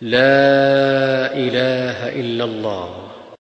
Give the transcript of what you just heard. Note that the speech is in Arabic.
لا إله إلا الله.